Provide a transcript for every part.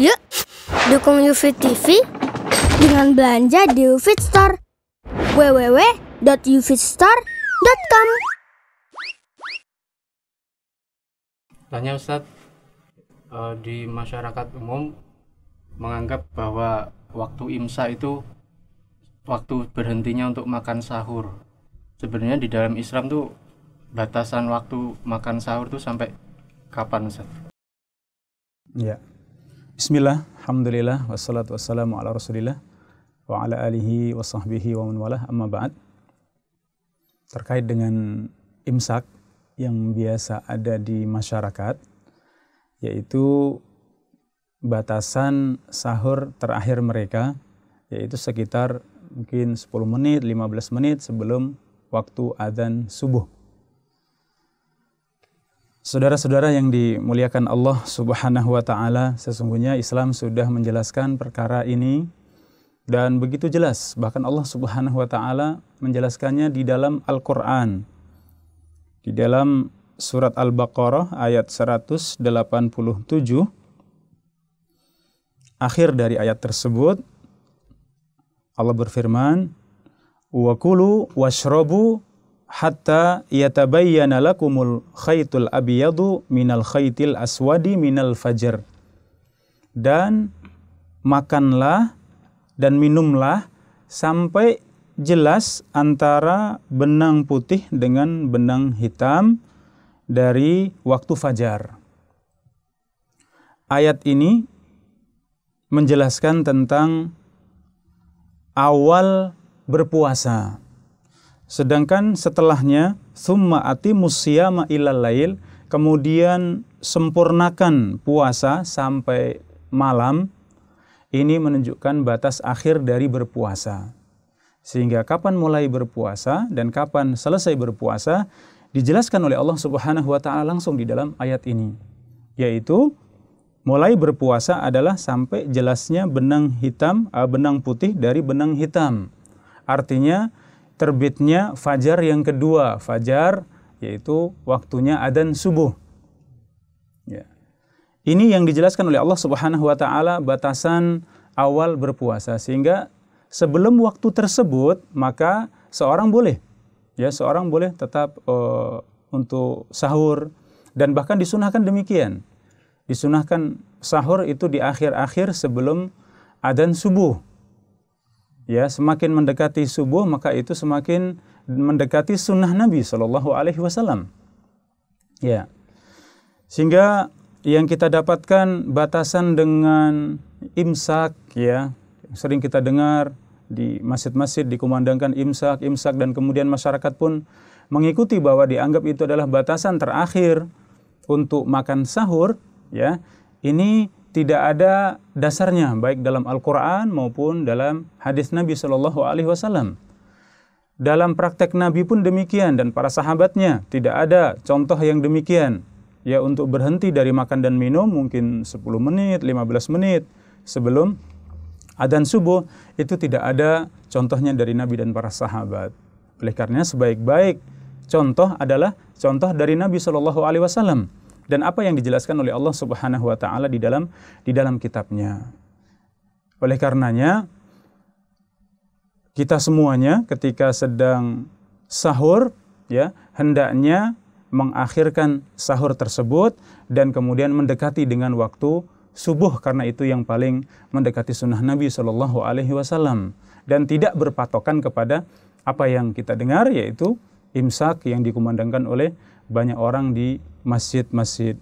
Yuk, dukung UFIT TV dengan belanja di UFIT Store. www.ufitstore.com Tanya Ustadz, eh, di masyarakat umum menganggap bahwa waktu imsa itu waktu berhentinya untuk makan sahur. Sebenarnya di dalam Islam tuh batasan waktu makan sahur tuh sampai kapan Ustadz? Ya. Bismillah, Alhamdulillah, wassalatu wassalamu ala rasulillah wa ala alihi wa sahbihi wa man walah amma ba'd. Terkait dengan imsak yang biasa ada di masyarakat, yaitu batasan sahur terakhir mereka, yaitu sekitar mungkin 10 menit, 15 menit sebelum waktu adzan subuh. Saudara-saudara yang dimuliakan Allah Subhanahu wa taala, sesungguhnya Islam sudah menjelaskan perkara ini dan begitu jelas. Bahkan Allah Subhanahu wa taala menjelaskannya di dalam Al-Qur'an. Di dalam surat Al-Baqarah ayat 187 akhir dari ayat tersebut Allah berfirman, "Wa kulu washrabu hatta yatabayyana lakumul khaytul abyadu minal khaytil aswadi minal fajr. Dan makanlah dan minumlah sampai jelas antara benang putih dengan benang hitam dari waktu fajar. Ayat ini menjelaskan tentang awal berpuasa Sedangkan setelahnya summa atimus siyama ilal lail, kemudian sempurnakan puasa sampai malam. Ini menunjukkan batas akhir dari berpuasa. Sehingga kapan mulai berpuasa dan kapan selesai berpuasa dijelaskan oleh Allah Subhanahu wa taala langsung di dalam ayat ini. Yaitu mulai berpuasa adalah sampai jelasnya benang hitam, eh, benang putih dari benang hitam. Artinya terbitnya fajar yang kedua, fajar yaitu waktunya adzan subuh. Ya. Ini yang dijelaskan oleh Allah Subhanahu wa taala batasan awal berpuasa sehingga sebelum waktu tersebut maka seorang boleh ya seorang boleh tetap uh, untuk sahur dan bahkan disunahkan demikian. Disunahkan sahur itu di akhir-akhir sebelum adzan subuh ya semakin mendekati subuh maka itu semakin mendekati sunnah Nabi Shallallahu Alaihi Wasallam. Ya, sehingga yang kita dapatkan batasan dengan imsak ya sering kita dengar di masjid-masjid dikumandangkan imsak imsak dan kemudian masyarakat pun mengikuti bahwa dianggap itu adalah batasan terakhir untuk makan sahur ya ini tidak ada dasarnya baik dalam Al-Qur'an maupun dalam hadis Nabi Shallallahu alaihi wasallam. Dalam praktek Nabi pun demikian dan para sahabatnya tidak ada contoh yang demikian. Ya untuk berhenti dari makan dan minum mungkin 10 menit, 15 menit sebelum adzan subuh itu tidak ada contohnya dari Nabi dan para sahabat. Oleh karena sebaik-baik contoh adalah contoh dari Nabi Shallallahu alaihi wasallam dan apa yang dijelaskan oleh Allah Subhanahu wa taala di dalam di dalam kitabnya. Oleh karenanya kita semuanya ketika sedang sahur ya hendaknya mengakhirkan sahur tersebut dan kemudian mendekati dengan waktu subuh karena itu yang paling mendekati sunnah Nabi Shallallahu Alaihi Wasallam dan tidak berpatokan kepada apa yang kita dengar yaitu imsak yang dikumandangkan oleh banyak orang di masjid-masjid.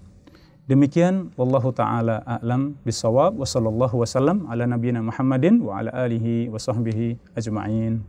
Demikian wallahu taala a'lam bisawab wa sallallahu wasallam ala nabiyyina Muhammadin wa ala alihi wa sahbihi ajma'in.